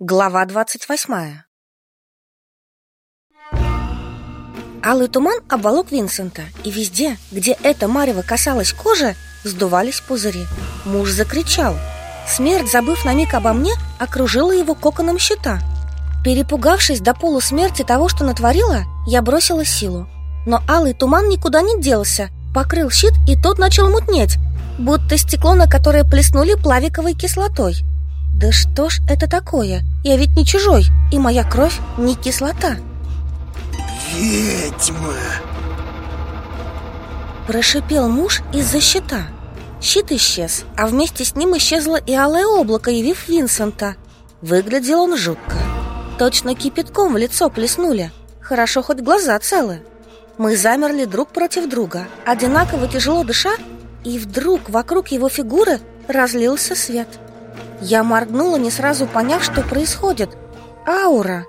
Глава двадцать восьмая Алый туман обволок Винсента, и везде, где эта марево касалась кожи, вздувались пузыри. Муж закричал. Смерть, забыв на миг обо мне, окружила его коконом щита. Перепугавшись до полусмерти того, что натворила, я бросила силу. Но алый туман никуда не делся, покрыл щит, и тот начал мутнеть, будто стекло, на которое плеснули плавиковой кислотой. Да что ж это такое? Я ведь не чужой, и моя кровь не кислота. Ведьма! Прошипел муж из-за щита. Щит исчез, а вместе с ним исчезло и алое облако, явив Винсента. Выглядел он жутко. Точно кипятком в лицо плеснули. Хорошо, хоть глаза целы. Мы замерли друг против друга, одинаково тяжело дыша, и вдруг вокруг его фигуры разлился свет – я моргнула, не сразу поняв, что происходит. Аура.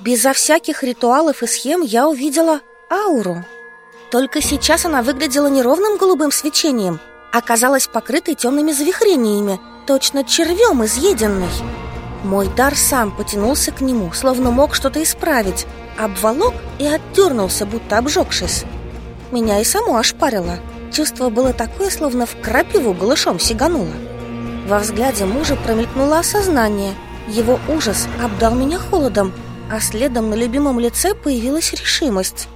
Безо всяких ритуалов и схем я увидела ауру. Только сейчас она выглядела не ровным голубым свечением, а казалась покрытой темными завихрениями, точно червем изъеденной. Мой дар сам потянулся к нему, словно мог что-то исправить, обволок и отдернулся, будто обжегшись. Меня и само ошпарило. Чувство было такое, словно в крапиву голышом сигануло. Во взгляде мужа промелькнуло осознание. Его ужас обдал меня холодом, а следом на любимом лице появилась решимость.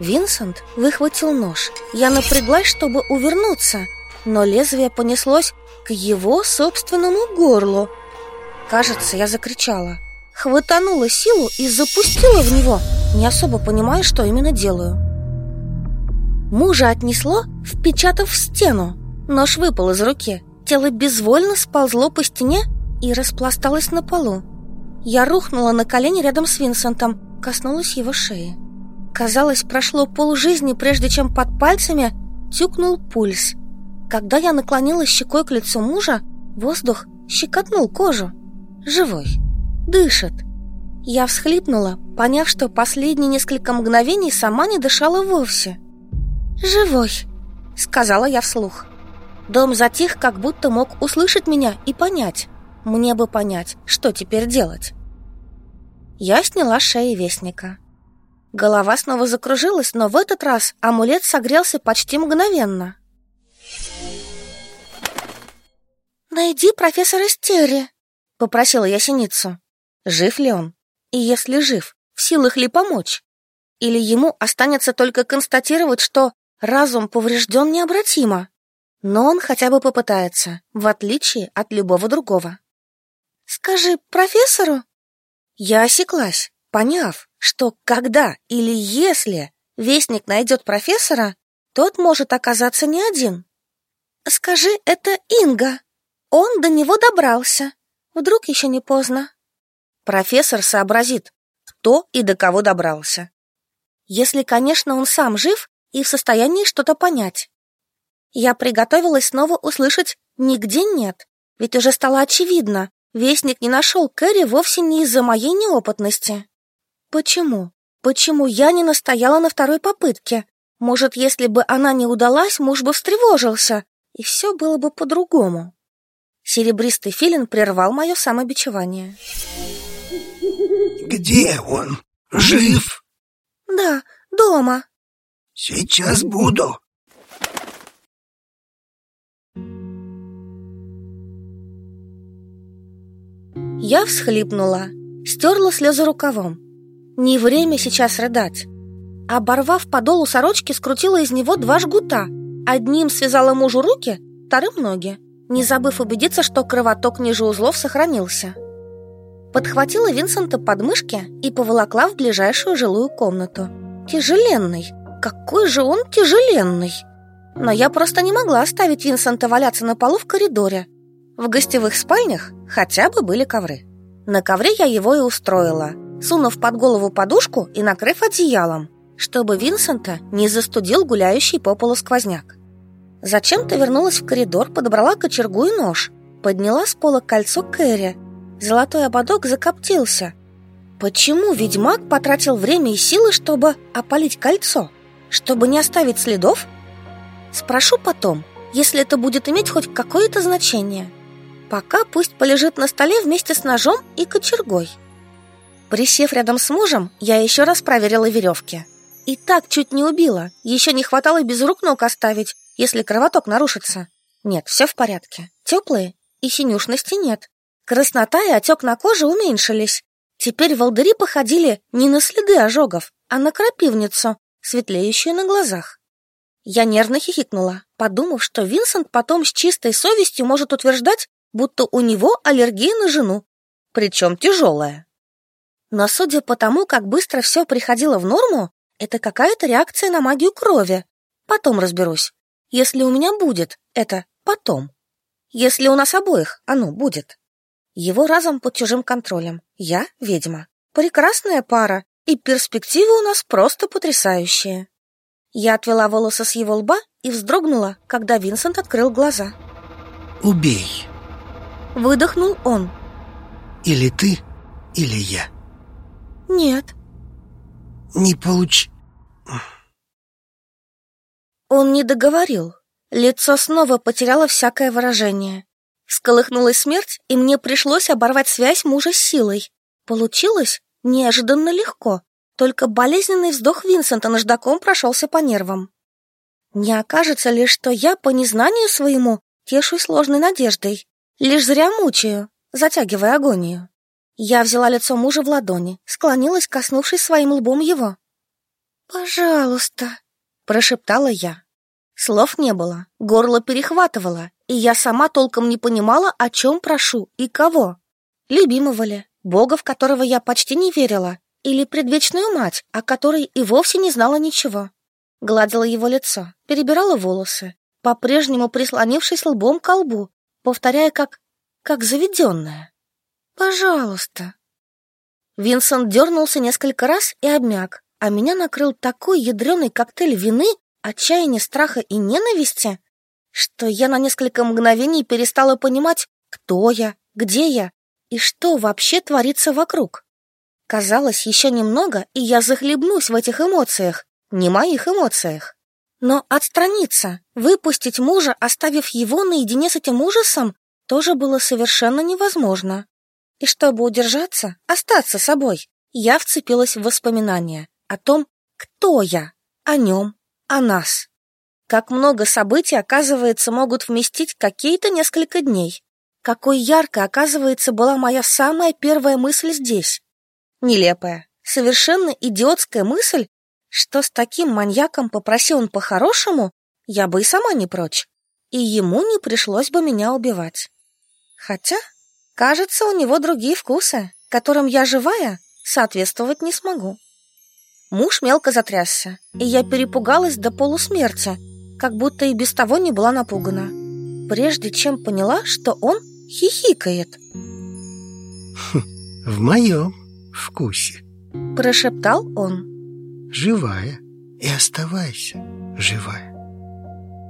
Винсент выхватил нож. Я напряглась, чтобы увернуться, но лезвие понеслось к его собственному горлу. Кажется, я закричала. Хватанула силу и запустила в него, не особо понимая, что именно делаю. Мужа отнесло, впечатав в стену. Нож выпал из руки. Тело безвольно сползло по стене и распласталось на полу. Я рухнула на колени рядом с Винсентом, коснулась его шеи. Казалось, прошло полжизни, прежде чем под пальцами тюкнул пульс. Когда я наклонилась щекой к лицу мужа, воздух щекотнул кожу. Живой. Дышит. Я всхлипнула, поняв, что последние несколько мгновений сама не дышала вовсе. «Живой», — сказала я вслух. Дом затих, как будто мог услышать меня и понять. Мне бы понять, что теперь делать. Я сняла с шеи вестника. Голова снова закружилась, но в этот раз амулет согрелся почти мгновенно. «Найди профессора Стерри», — попросила я синицу. Жив ли он? И если жив, в силах ли помочь? Или ему останется только констатировать, что разум поврежден необратимо? Но он хотя бы попытается, в отличие от любого другого. «Скажи профессору?» Я осеклась, поняв, что когда или если вестник найдет профессора, тот может оказаться не один. «Скажи, это Инга. Он до него добрался. Вдруг еще не поздно?» Профессор сообразит, кто и до кого добрался. Если, конечно, он сам жив и в состоянии что-то понять. Я приготовилась снова услышать «нигде нет», ведь уже стало очевидно, вестник не нашел Кэрри вовсе не из-за моей неопытности. Почему? Почему я не настояла на второй попытке? Может, если бы она не удалась, муж бы встревожился, и все было бы по-другому. Серебристый филин прервал мое самобичевание. Где он? Жив? Да, дома. Сейчас буду. Я всхлипнула, стерла слезы рукавом. Не время сейчас рыдать. Оборвав подолу сорочки, скрутила из него два жгута. Одним связала мужу руки, вторым ноги, не забыв убедиться, что кровоток ниже узлов сохранился. Подхватила Винсента под мышки и поволокла в ближайшую жилую комнату. Тяжеленный. Какой же он тяжеленный! Но я просто не могла оставить Винсента валяться на полу в коридоре, в гостевых спальнях хотя бы были ковры. На ковре я его и устроила, сунув под голову подушку и накрыв одеялом, чтобы Винсента не застудил гуляющий по полу сквозняк. Зачем-то вернулась в коридор, подобрала кочергу и нож, подняла с пола кольцо Кэрри. Золотой ободок закоптился. Почему ведьмак потратил время и силы, чтобы опалить кольцо? Чтобы не оставить следов? Спрошу потом, если это будет иметь хоть какое-то значение. Пока пусть полежит на столе вместе с ножом и кочергой. Присев рядом с мужем, я еще раз проверила веревки. И так чуть не убила. Еще не хватало без рук ног оставить, если кровоток нарушится. Нет, все в порядке. Теплые и синюшности нет. Краснота и отек на коже уменьшились. Теперь волдыри походили не на следы ожогов, а на крапивницу, светлеющую на глазах. Я нервно хихикнула, подумав, что Винсент потом с чистой совестью может утверждать, будто у него аллергия на жену, причем тяжелая. Но судя по тому, как быстро все приходило в норму, это какая-то реакция на магию крови. Потом разберусь. Если у меня будет, это потом. Если у нас обоих оно будет. Его разом под чужим контролем. Я ведьма. Прекрасная пара, и перспективы у нас просто потрясающие. Я отвела волосы с его лба и вздрогнула, когда Винсент открыл глаза. «Убей!» Выдохнул он. «Или ты, или я». «Нет». «Не получ...» Он не договорил. Лицо снова потеряло всякое выражение. Сколыхнулась смерть, и мне пришлось оборвать связь мужа с силой. Получилось неожиданно легко, только болезненный вздох Винсента наждаком прошелся по нервам. Не окажется ли, что я по незнанию своему тешусь сложной надеждой, лишь зря мучаю, затягивая агонию. Я взяла лицо мужа в ладони, склонилась, коснувшись своим лбом его. «Пожалуйста», — прошептала я. Слов не было, горло перехватывало, и я сама толком не понимала, о чем прошу и кого. Любимого ли, бога, в которого я почти не верила, или предвечную мать, о которой и вовсе не знала ничего. Гладила его лицо, перебирала волосы, по-прежнему прислонившись лбом к лбу, повторяя как... как заведенная. «Пожалуйста». Винсент дернулся несколько раз и обмяк, а меня накрыл такой ядреный коктейль вины, отчаяния, страха и ненависти, что я на несколько мгновений перестала понимать, кто я, где я и что вообще творится вокруг. Казалось, еще немного, и я захлебнусь в этих эмоциях, не моих эмоциях. Но отстраниться, выпустить мужа, оставив его наедине с этим ужасом, тоже было совершенно невозможно. И чтобы удержаться, остаться собой, я вцепилась в воспоминания о том, кто я, о нем, о нас. Как много событий, оказывается, могут вместить какие-то несколько дней. Какой ярко, оказывается, была моя самая первая мысль здесь. Нелепая, совершенно идиотская мысль, что с таким маньяком попросил он по-хорошему, я бы и сама не прочь, и ему не пришлось бы меня убивать. Хотя, кажется, у него другие вкусы, которым я живая соответствовать не смогу. Муж мелко затрясся, и я перепугалась до полусмерти, как будто и без того не была напугана, прежде чем поняла, что он хихикает. «В моем вкусе», — прошептал он. «Живая, и оставайся живая».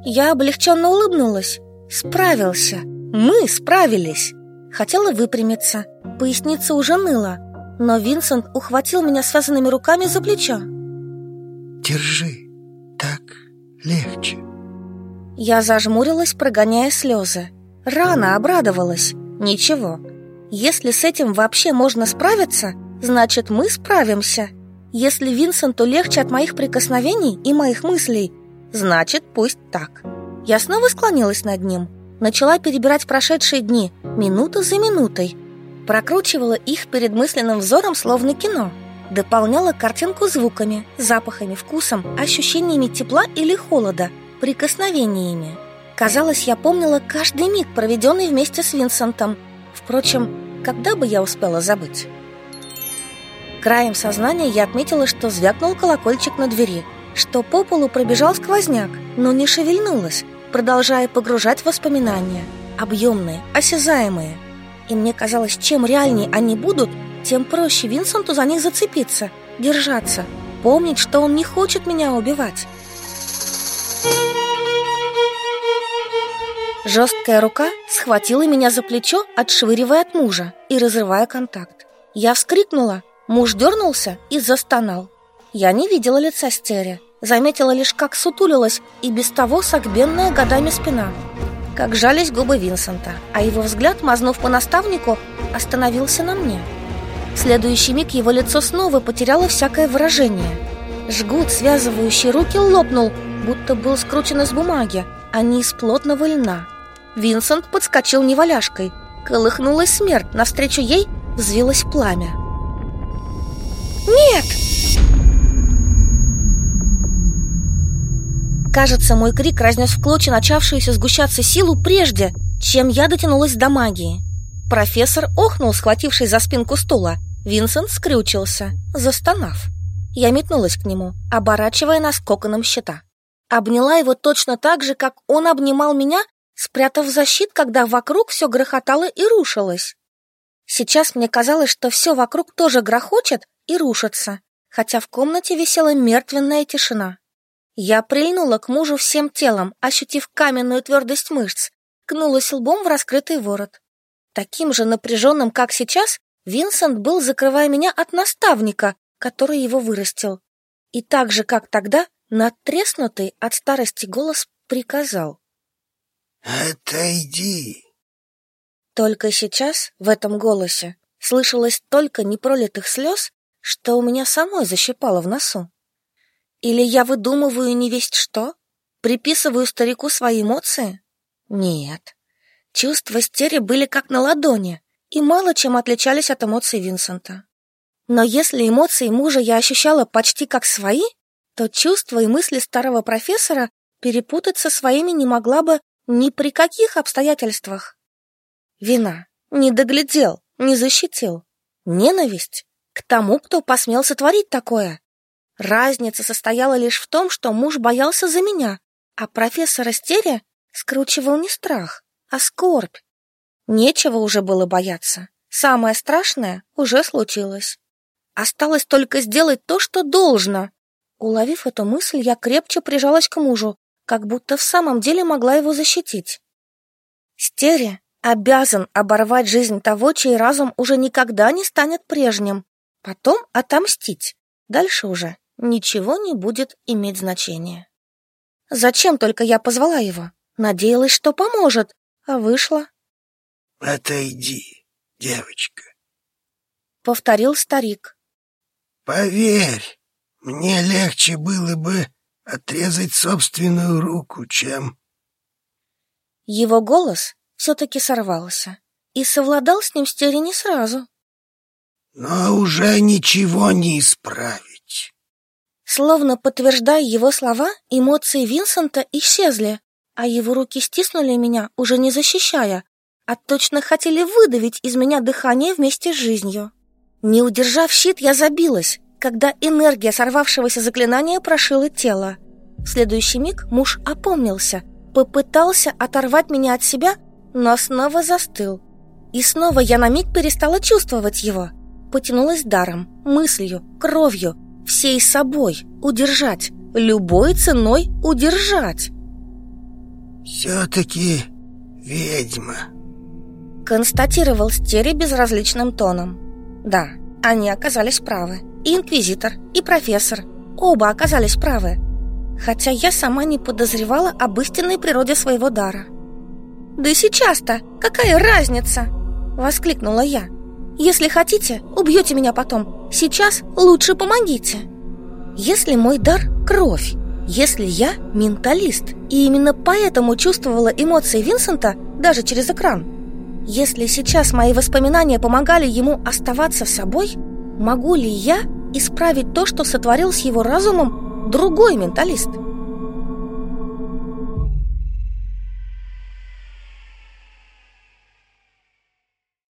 Я облегченно улыбнулась. Справился. Мы справились. Хотела выпрямиться. Поясница уже ныла. Но Винсент ухватил меня связанными руками за плечо. «Держи, так легче. Я зажмурилась, прогоняя слезы. Рано обрадовалась. Ничего. Если с этим вообще можно справиться, значит, мы справимся. Если Винсенту легче от моих прикосновений и моих мыслей, значит, пусть так. Я снова склонилась над ним, начала перебирать прошедшие дни, минута за минутой. Прокручивала их перед мысленным взором, словно кино – дополняла картинку звуками, запахами, вкусом, ощущениями тепла или холода, прикосновениями. Казалось, я помнила каждый миг, проведенный вместе с Винсентом. Впрочем, когда бы я успела забыть? Краем сознания я отметила, что звякнул колокольчик на двери, что по полу пробежал сквозняк, но не шевельнулась, продолжая погружать воспоминания, объемные, осязаемые. И мне казалось, чем реальнее они будут, тем проще Винсенту за них зацепиться, держаться, помнить, что он не хочет меня убивать. Жесткая рука схватила меня за плечо, отшвыривая от мужа и разрывая контакт. Я вскрикнула, муж дернулся и застонал. Я не видела лица Стери, заметила лишь, как сутулилась и без того согбенная годами спина. как жались губы Винсента, а его взгляд, мазнув по наставнику, остановился на мне. В следующий миг его лицо снова потеряло всякое выражение. Жгут, связывающий руки, лопнул, будто был скручен из бумаги, а не из плотного льна. Винсент подскочил неваляшкой. Колыхнулась смерть, навстречу ей взвилось пламя. «Нет!» Кажется, мой крик разнес в клочья начавшуюся сгущаться силу прежде, чем я дотянулась до магии. Профессор охнул, схватившись за спинку стула. Винсент скрючился, застонав. Я метнулась к нему, оборачивая нас коконом щита. Обняла его точно так же, как он обнимал меня, спрятав защит, когда вокруг все грохотало и рушилось. Сейчас мне казалось, что все вокруг тоже грохочет и рушится, хотя в комнате висела мертвенная тишина. Я прильнула к мужу всем телом, ощутив каменную твердость мышц, кнулась лбом в раскрытый ворот. Таким же напряженным, как сейчас, Винсент был, закрывая меня от наставника, который его вырастил. И так же, как тогда, надтреснутый от старости голос приказал. «Отойди!» Только сейчас, в этом голосе, слышалось только непролитых слез, что у меня самой защипало в носу. Или я выдумываю не весть что? Приписываю старику свои эмоции? Нет. Чувства Стери были как на ладони и мало чем отличались от эмоций Винсента. Но если эмоции мужа я ощущала почти как свои, то чувства и мысли старого профессора перепутать со своими не могла бы ни при каких обстоятельствах. Вина. Не доглядел, не защитил. Ненависть к тому, кто посмел сотворить такое. Разница состояла лишь в том, что муж боялся за меня, а профессор Астерия скручивал не страх, а скорбь. Нечего уже было бояться. Самое страшное уже случилось. Осталось только сделать то, что должно. Уловив эту мысль, я крепче прижалась к мужу, как будто в самом деле могла его защитить. Стерия обязан оборвать жизнь того, чей разум уже никогда не станет прежним, потом отомстить. Дальше уже ничего не будет иметь значения. Зачем только я позвала его? Надеялась, что поможет, а вышло. «Отойди, девочка», — повторил старик. «Поверь, мне легче было бы отрезать собственную руку, чем...» Его голос все-таки сорвался, и совладал с ним Стери не сразу. «Но уже ничего не исправить. Словно подтверждая его слова, эмоции Винсента исчезли, а его руки стиснули меня, уже не защищая, а точно хотели выдавить из меня дыхание вместе с жизнью. Не удержав щит, я забилась, когда энергия сорвавшегося заклинания прошила тело. В следующий миг муж опомнился, попытался оторвать меня от себя, но снова застыл. И снова я на миг перестала чувствовать его. Потянулась даром, мыслью, кровью, всей собой удержать, любой ценой удержать. «Все-таки ведьма», — констатировал Стери безразличным тоном. «Да, они оказались правы. И инквизитор, и профессор. Оба оказались правы. Хотя я сама не подозревала об истинной природе своего дара». «Да сейчас-то какая разница?» — воскликнула я. Если хотите, убьете меня потом. Сейчас лучше помогите. Если мой дар – кровь, если я – менталист, и именно поэтому чувствовала эмоции Винсента даже через экран, если сейчас мои воспоминания помогали ему оставаться собой, могу ли я исправить то, что сотворил с его разумом другой менталист –